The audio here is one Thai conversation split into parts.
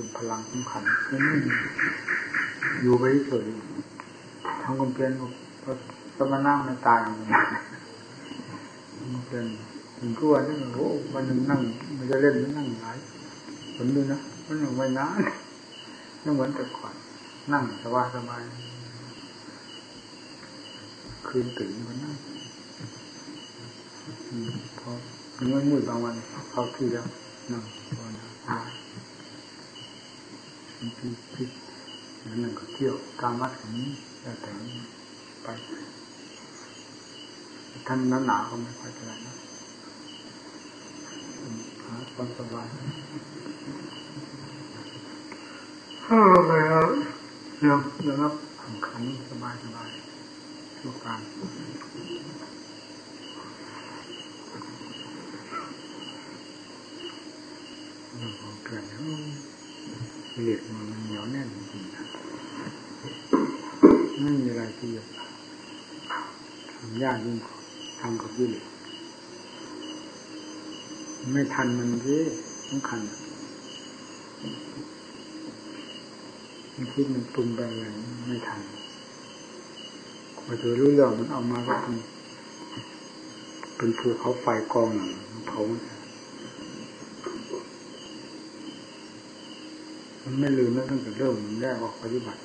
เป็นพลังสำคัญไม่ม่อยู่ไปเฉยทำความเพียรก็สมณะมันตายอย่างนี้มันเป็นถึงกลัวนี่โอ้มันนั่งมันจะเล่นมันนั่งหลายผลดูนะมันยังไม่นานไม่เหมือนแต่ก่อนนั่งสบายสบายคืนตื่นก็นั่งพอถึงวันมืดบางวันเข้าที่แล้วนั่งภาวนา สบายพี่พี่นั่นก็เที่ยวตามวัดอย่างนี้แล้วแต่ไปท่านนั้นหนาก็ไม่ค่อยเท่าไหร่นะหาความสบายเออเลยครับเรื่องเรื่องครับขันสบายสบายทุกการเรื่องของเกิด เหล็กมันเหนียวแน่นจริงๆนะไม่มีอะไรที่จะทำยากยิ่งกว่าทำกับยิ่งไม่ทันมันที่สำคัญมันคิดมันปรุงไปอะไรไม่ทันพอจะรู้เรื่องมันเอามาก็เป็นเป็นภูเขาไฟกองเผา มันไม่ลืมแล้วตั้งแต่เริ่มแรกออกปฏิบัติ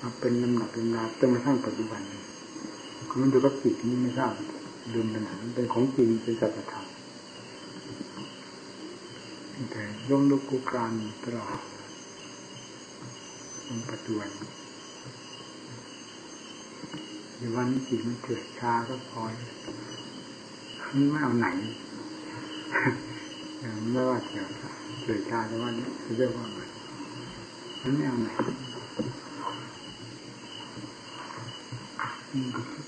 มาเป็นลำหนักเป็นลาจนกระทั่งปัจจุบันมันอยู่กับจิตนี่ไม่ทราบลืมไปไหนเป็นของจริงเป็นสัจธรรมแต่ย่อมลุกคุกานตลอดในปัจจุบันในวันนี้จิตมันเกิดชาก็พอยมันไม่เอาไหนไม่ว่าเกี่ยวเกิดชาแต่ว่านี้เรียกว่าไม่ เอาไหน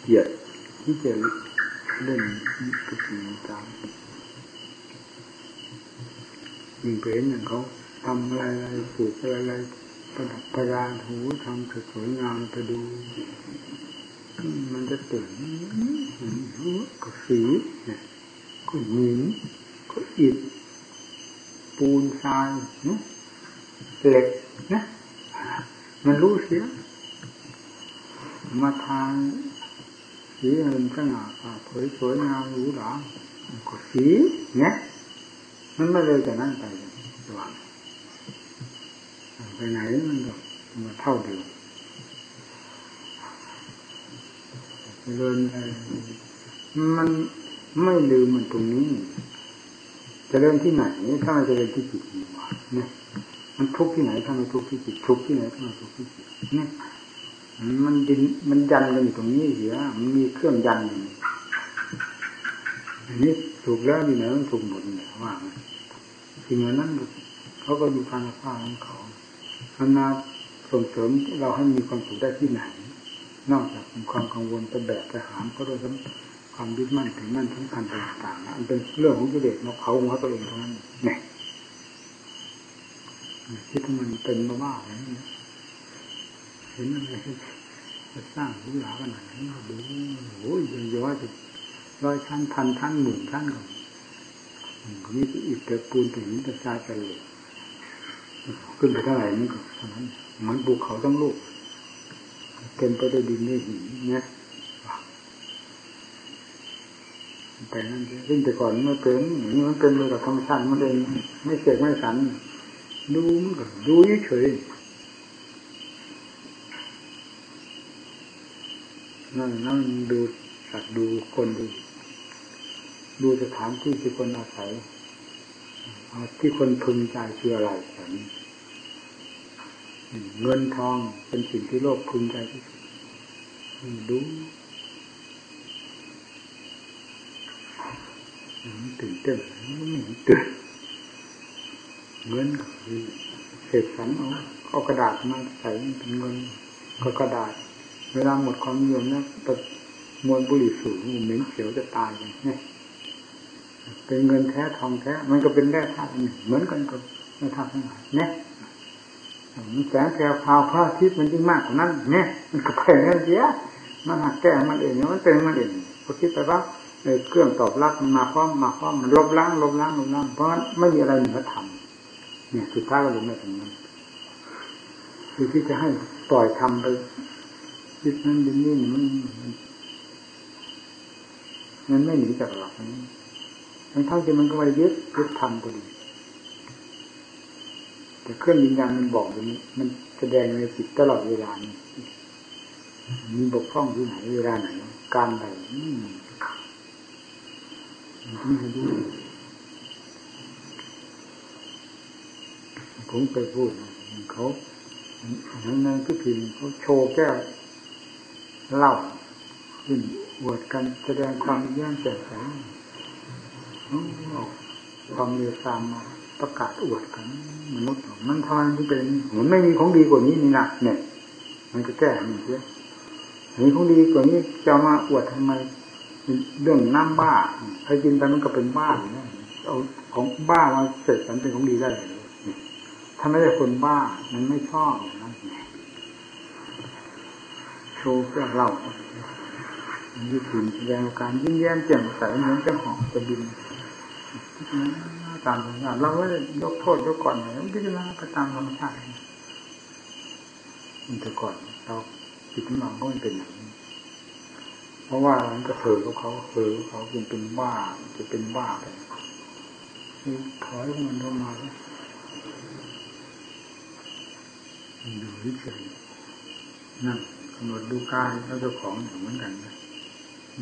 เกียดที่จะเล่นกระถิ่นตามยิ่งไปเห็นอย่างเขาทำอะไรอะไรปลูกอะไรอะไรประดับประดาหูทำสวยงามไปดู มันจะตื่นก็สีเนี่ยก็หินก็อิฐปูนทรายเหล็กนะ มันรู้เสีย มาทางสีเงินสง่าผ่าเผยสวยงามหรูหราก็สีเนี่ยมันไม่เลยจากนั้นไประวังไปไหนมันก็มาเท่าเดิมเดินไปมันไม่ลืมมันตรงนี้จะเริ่มที่ไหนถ้านจะเริ่มที่จิตเนี่ย มันทุกที่ไหนถ้าไม่ทุกที่จิตทุกที่ไหนถ้าไม่ทุกที่จิตเนี่ยมันดินมันยันกันอยู่ตรงนี้เสียมันมีเครื่องยันอยู่อันนี้ถูกแล้วอยู่ไหนมันถูกหมดเนี่ยว่าสิ่งเหล่านั้นเขาก็อยู่ทางผ้าของเขาพนาส่งเสริมเราให้มีความสุขได้ที่ไหน นอกจากความกังวลจะแบกไปหามก็โดยความยึดมั่นถึงมั่นสำคัญต่างๆอันเป็นเรื่องของกิเลสมาเผาหัวตัวเองเท่านั้นเนี่ย คิดว่ามันเป็นมาบ้าอะไรนี่เห็นอะไรจะสร้างรูหราขนาดนี้ดูโอ้ยเยอะว่าจะร้อยชั้นพันชั้นหมื่นชั้นก่อนนี่คืออิฐแต่ปูนแต่หินแต่ทรายแต่เหล็กขึ้นไปเท่าไหร่นี่ก็เท่านั้นเหมือนภูเขาทั้งลูกเต็มไปด้วยดินด้วยหินเนี่ยไปนั่นซึ่งแต่ก่อนมันเป็นนี่มันเป็นเลยกับธรรมชาติมันเองไม่เสกไม่สัน ดูมันก็ดูเฉยนั่นนั่นดูสัตว์ดูคนดู ดูสถานที่ที่คนอาศัยที่คนพึงใจคืออะไรแบบนี้เงินทองเป็นสิ่งที่โลกพึงใจที่สุดดูตื่นเต้นไม่ตื่น เงินคือเศษสันเอาเอากระดาษมาใส่เป็นเงินก็กระดาษ เวลาหมดความนิยมนะแต่มวลบุหรี่สูงเหม็นเขียวจะตายเลยเนี่ยเป็นเงินแท้ทองแท้ มันก็เป็นแร่ธาตุเหมือนกันกับแร่ธาตุทั้งหลายเนี่ยแสงแพรวพาวพระอาทิตย์มันยิ่งมากกว่านั้นเนี่ยมันก็เป็นเงินเสียมันหักแก้มันเองมันเป็นมันเองพอคิดไปว่าเครื่องตอบรับมันมาพร้อมมาพร้อมมันลบล้างลบล้างลบล้างเพราะฉะนั้นไม่มีอะไรเหนือธรรม เนี่ยสุดท้ายก็ลงมาถึงนั้นคือที่จะให้ปล่อยทำไปยึดนั่นยึดนี่มันมันไม่หนีจากหลักนี้ทั้งทั้งที่มันก็ไม่ยึดยึดทำพอดี แต่เครื่องวิญญาณมันบอกอย่างนี้ มันแสดงในจิตตลอดเวลานี้มีบกพร่องที่ไหนเวลาไหน การใดนี่ไม่รู้ ผมเคยพูดเขาในในพิธีเขาโชว์แก้วเหล้าขึ้นอวดกันแสดงความแย่งแจ่มใสออกความเรียซามาประกาศอวดกันมนุษย์มันทำไมไม่เป็นมันไม่มีของดีกว่านี้นี่นะเนี่ย มันจะแก้มันเสียมีของดีกว่านี้จะมาอวดทำไมเรื่องน้ำบ้าใครกินไปมันก็เป็นบ้าอยู่นะเอาของบ้ามาเสร็จมันเป็นของดีได้เลย ถ้าไม่ได้คนบ้า มันไม่ชอบอย่นั้นโชว์เพื่อเรายืดหยุ่นแสดงการยิ้มแย้มแจ่มใสเหมือนจะหอมจะบินตามธรรมชาติเราไม่ได้ยกโทษยกก่อนเลยพิจารณาไปตามธรรมชาติมันจะก่อนเราจิตของเราก็ไม่เป็นอย่างนี้เพราะว่ามันก็เผลอของเขาเผลอเขาเป็นเป็นบ้าจะเป็นบ้าไปถอยมันเข้ามาแล้ว ดูเฉยนั่งกำหนดดูกายเขาเจ้าของเหมือนกันนะ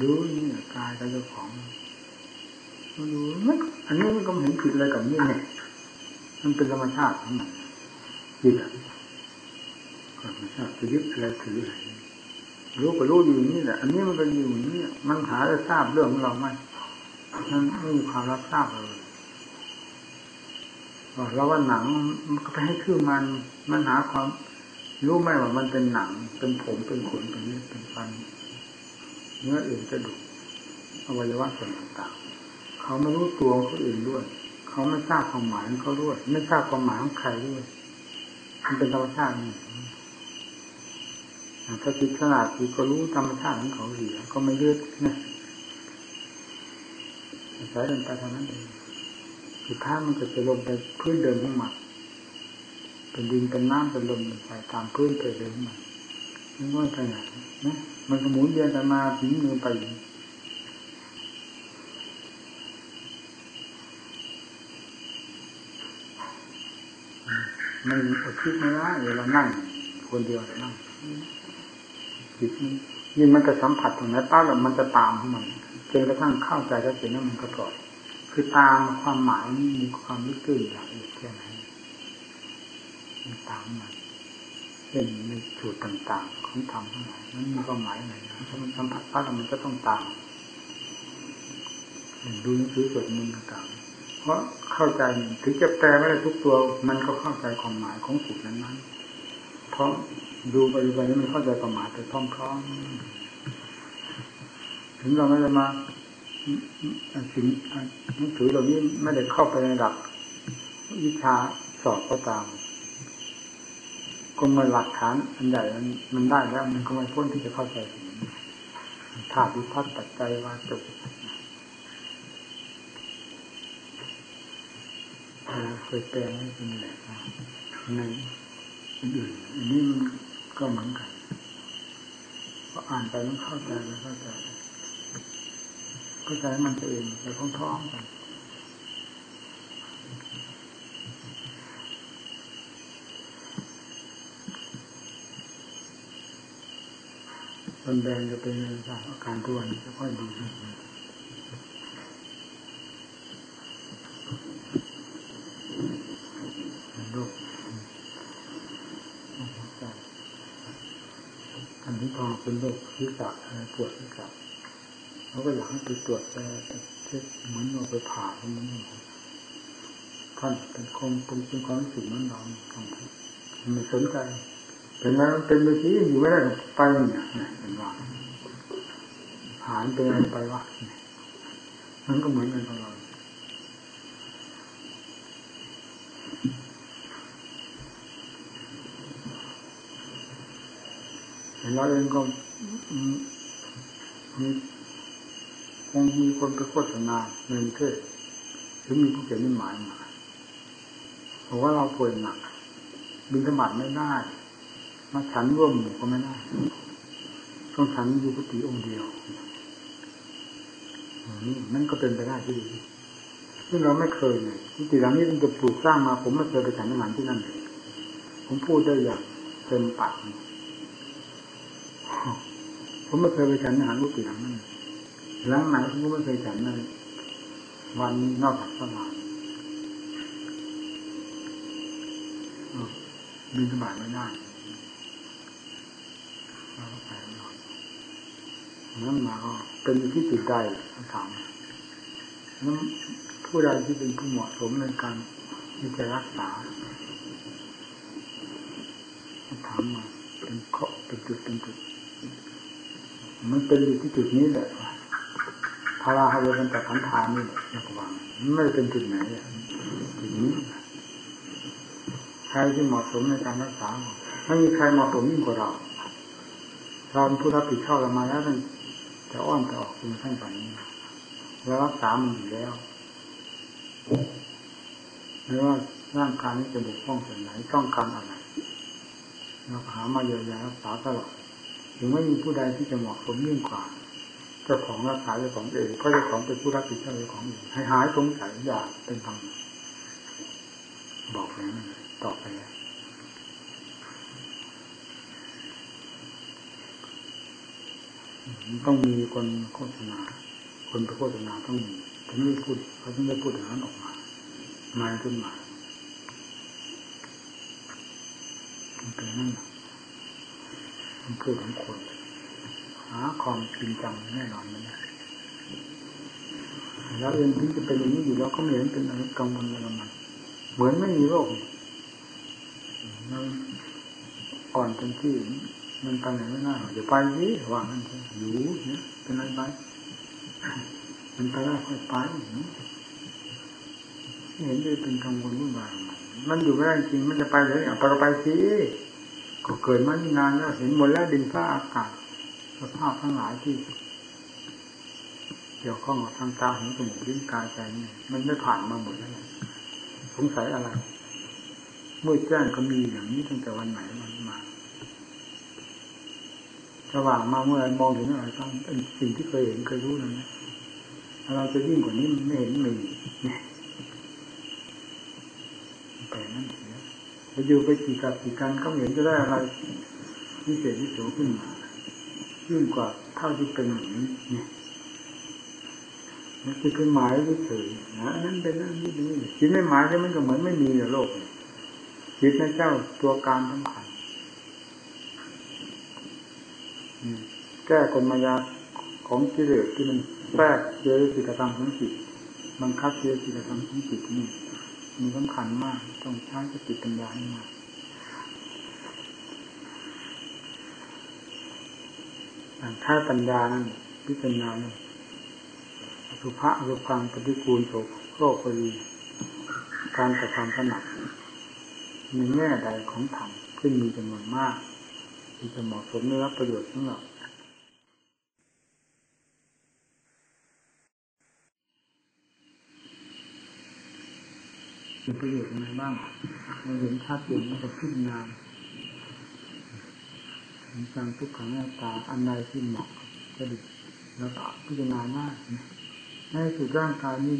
ดูนี่กายเขาเจ้าของดูไม่อันนี้มันก็เห็นผิดอะไรกับนี่เนี่ยมันเป็นธรรมชาติของมันจิตธรรมชาติจะยึดอะไรถืออะไรรู้ก็รู้อยู่นี่แหละอันนี้มันเป็นอยู่นี่มันหาจะทราบเรื่องของเราไหมมันไม่มีความรับทราบเลย เราว่าหนังมันก็ไปให้ชื่อมันมันหาความรู้ไหมว่ามันเป็นหนัง เป็นผมเป็นขนเป็นเนื้อเป็นฟันเนื้ออื่นกระดูกอวัยวะส่วนต่างๆเขาไม่รู้ตัวเขาอื่นด้วย เขาไม่ทราบความหมายของเขาด้วย ไม่ทราบความหมายของใครด้วย มันเป็นธรรมชาตินี่ถ้าจิตฉลาดจิตก็รู้ธรรมชาติของเขาเสียก็ไม่ยึดนะสายเดินไปทางนั้นเอง สุดท้ายมันจะไปลงไปพื้นเดิมของมันเป็นดินเป็นน้ำเป็นลมเป็นไฟตามพื้นไปเลยมันมันก็ไปไหนนะมันก็หมุนเวียนกันมาถึงมือไปมันอดคิดไม่ได้เวลานั่งคนเดียวนั่งจิตยิ่งมันจะสัมผัสตรงไหนป้าแบบมันจะตามของมันจนกระทั่งเข้าใจแล้วเห็นว่ามันก็ปล่อย คือตามความหมายนี่มีความลึกซึ้งอย่างอื่นแค่ไหนมันตามมันเช่นในสูตรต่าง ๆ ของธรรมทั้งหลายนั้นมีความหมายอะไรถ้ามันสัมผัสปั๊บมันก็ต้องตามดูหนังสือสวดมนต์ต่างๆเพราะเข้าใจถึงจะแปลไม่ได้ทุกตัว มันก็เข้าใจความหมายของสูตรนั้นๆเพราะดูไปดูไปมันเข้าใจความหมายไปพร้อมๆถึงเราไม่ได้มา สิ่งหนังสือเหล่านี้ไม่ได้เข้าไปในหลัก วิชาสอบก็ตามก็มาหลักฐานอันใหญ่มันได้แล้ว มันก็ไม่พ้นที่จะเข้าใจถึงธาตุวิพัฒน์ปัจจัยวาจบเคยแปลงให้เป็นแหละในอื่นอันนี้มันก็เหมือนกันพออ่านไปมันเข้าใจแล้วเข้าใจ เข้าใจมันเองไปพร้อมๆกันมันแบนจะเป็นอาการตัวนจะค่อยดีโรคอันที่พอเป็นโรคที่จักปวดที่จัก เขาก็อยากให้ไปตรวจแต่เช็คเหมือนเราไปผ่าเขามันท่านเป็นคงเป็นเป็นความรู้สึกมันเราไม่สนใจเป็นไงเป็นไปที่อยู่ไม่ได้ไปเนี่ยเป็นว่าหานเป็นอะไรไปวะมันก็เหมือนกันกับเราเราเองก็มี งมีคนไปโฆษณาในประเทศหรือมีผู้เขียนนิหมายมาบอกว่าเราป่วยหนักบินสมัครไม่ได้ มาฉันร่วมหมู่ก็ไม่ได้ต้องฉันอยู่กุฏิองค์เดียวนี่มันก็เป็นไปได้ที่ดีซึ่งเราไม่เคยเลยกุฏิหลังนี้มันจะปลูกสร้างมา ผมไม่เคยไปฉันอาหารที่นั่นเลยผมพูดได้อย่างเต็มปากผมไม่เคยไปฉันอาหารกุฏิหลังนั้น หลังไหนผมก็ไม่เคยฉันเลยวันนอกจากสวรรค์บินสบายไม่ได้เราก็ไปนอนนั้นมาก็เป็นที่จุดใดถามนั้นผู้ใดที่เป็นผู้เหมาะสมในการที่จะรักษาถามมาเป็นเคาะเป็นจุดเป็นจุด มันเป็นอยู่ที่จุดนี้แหละาราฮาเวเป็นแต่ขันธานี่แหละนักวางไม่เป็นจุดไหนจุดนี้ใครที่เหมาะสมในการรักษาไม่มีใครเหมาะสมยิ่งกว่าเราเราผู้รับผิดชอบเรามาแล้วท่านจะอ้อนจะออกคุณท่านแบบนี้แล้วรักษามันอยู่แล้วไม่ว่าร่างกายนี้จะบกพร่องส่วนไหนต้องการอะไรเราหามาเยียวยารักษาตลอดถึงไม่มีผู้ใดที่จะเหมาะสมยิ่งกว่า เจ้าของรักษาเจ้าของเองเพราเจ้าของเป็นผู้รับผิดชอบเจ้าของเองให้หายสงสัยอย่าเป็นธรรมบอกแล้วต่อไปแล้วต้องมีคนโฆษณา คนไปโฆษณาต้องมีถึงไม่พูดเขาถึงได้พูดอย่างนั้นออกมามาขึ้นมาเป็นนั่นมันพูดของคนาความจริงจังแน่นอนไม่ได้แล้วเองที่จะเป็นอย่างนี้อยู่แล้วก็ไม่เห็นเป็นอะไรกังวลอะไรมันเหมือนไม่มีโรคมันอ่อนจนที่มันไปไหนไม่ได้เดี๋ยวไปสิว่างั้นอยู่เนี่ยเป็นอะไรไปมันไปได้ค่อยไปเห็นจะเป็นกังวลวุ่นวายมันอยู่ไม่ได้จริงมันจะไปเลยเอาไปก็ไปสิก็เกิดมานี่นานแล้วเห็นหมดแล้วดินฟ้าอากาศ สภาพทั้งหลายที่ เกี่ยวข้องกับทางตาหูจมูกลิ้นกายใจนี่มันไม่ผ่านมาหมดแล้วสงสัยอะไรเมื่อแจ้งก็มีอย่างนี้ตั้งแต่วันไหนมันมาสว่างมาเมื่อไรมองเห็นอะไรก็เป็นสิ่งที่เคยเห็นเคยรู้นั่นนะเราจะยิ่งกว่านี้มันไม่เห็นมีแต่นั่นเสียไปอยู่ไปกี่กับกี่กันก็เห็นจะได้อะไรพิเศษที่สูงขึ้นมา ยิ่งกว่าเท่าที่เป็นอย่างนี้เนี่ยนั่นคือคือหมายเฉยนะนั่นเป็นนั่นนี่นี่จิตไม่หมายใช่มันก็เหมือนไม่มีในโลกจิตนั่นเจ้าตัวการสำคัญแก้กลมายาของกิเลสที่มันแทรกเจอสิกธรรมของจิตบังคับเจอสิกธรรมของจิตนี่มันสำคัญมาก ต้องใช้สติปัญญาให้มาก ถ้าปัญญานั้นพิจารณาสุภาพสุความปฏิกูลโสโรคปรีการกระทำถนัดในแง่ใดของธรรมซึ่งมีจำนวนมากที่จะเหมาะสมได้รับประโยชน์สำหรับมีประโยชน์ยังไงบ้างเราเห็นชาติเปลี่ยนมันจะขึ้นงา นเห็นจังทุกขังหน้าตาอันใดที่เหมาะจะดีแล้วก็พิจารณามากในสุดร่างกายนี้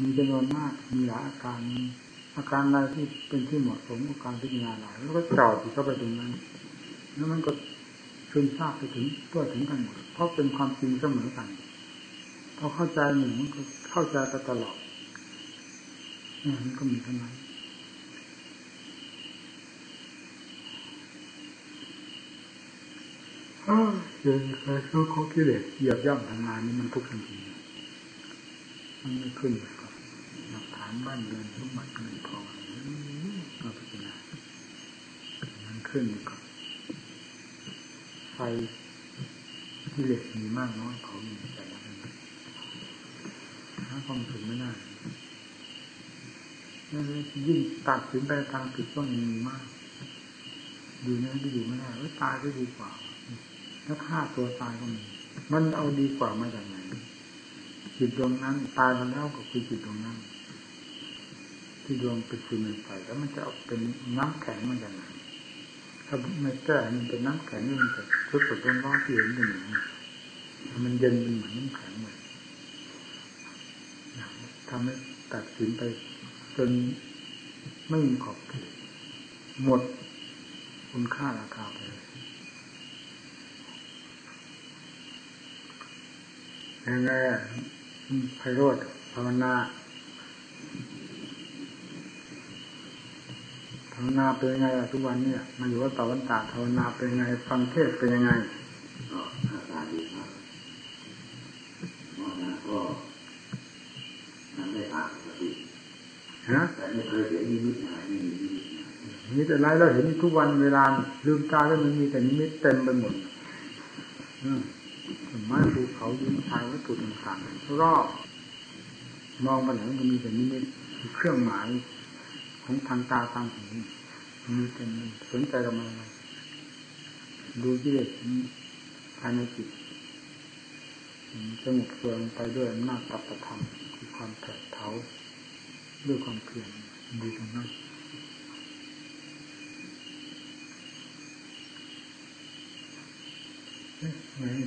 มีจำนวนมากมีหลายอาการมีอาการใดที่เป็นที่เหมาะสมกับการพิจารณาหลายแล้วก็จ่อที่เข้าไปตรงนั้นแล้วมันก็ซึมซาบไปถึงตัวถึงกันหมดเพราะเป็นความจริงเสมอกันพอเข้าใจหนึ่งมันก็เข้าใจไปตลอดนี่มันก็มีเท่านั้น เจอใครเขาเขากิเลสเหยียบย่ำทำงานนี่มันทุกข์จริงๆมันไม่ขึ้นกับหลักฐานบ้านเรือนสมบัติเงินทองเราพิจารณามันขึ้นกับไฟกิเลสมีมากน้อยเขามีแต่ละหาความถึงไม่ได้นั่นยิ่งตัดสินไปทางผิดก็มีมากดูนี่ไม่ดูไม่ได้ว่าตายก็ดีกว่า ถ้าฆ่าตัวตายก็มีมันเอาดีกว่ามาจากไหนจิตดวงนั้น ตายมาแล้วก็คือจิตดวงนั้น ที่ดวงเป็นฟืนเป็นไฟแล้วมันจะเอาเป็นน้ำแข็งมาจากไหนถ้าไม่แก้มันเป็นน้ำแข็งนี่มันจะทุกข์ร้อนๆที่เห็นเป็นอย่างนี้มันเย็นเป็นเหมือนน้ำแข็งเลยทำให้ตัดสินไปจนไม่มีขอบเขตหมดคุณค่าราคาไปเลย ยังไงอะไพโรธภาวนาภาวนาเป็นยังไงอะทุกวันเนี่ยมาอยู่ว่าตะวันตากภาวนาเป็นยังไง ฟังเทศน์เป็นยังไงก็อาการดีครับว่านะก็นั่นได้อ่านปกติฮะแต่ไม่เคยเห็นนิมิตหายไม่มีนิมิตหายมีแต่ไรเราเห็นทุกวันเวลาลืมตาแล้วมันมีแต่นิมิตเต็มไปหมด อืมต้น ไม้ภูเขาดินทายวัตถุต่างๆรอบมองไปไหนมันมีแต่นิมิตเครื่องหมายของทางตาทางหูมีแต่สนใจกับมันอะไรดูที่เด็กภายในจิตสงบเฟืองไปด้วยอำนาจตัปธรรมคือความแผดเผาด้วยความเพียรดีตรงนั้น ไง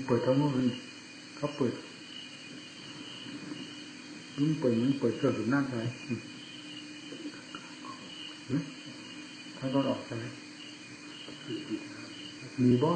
เปิดทั้งหมดเลยเขาเปิดยิ่งเปิดยิ่งเปิดเครื่องสูบน้ำไปท่านก็ออกไปมีบ่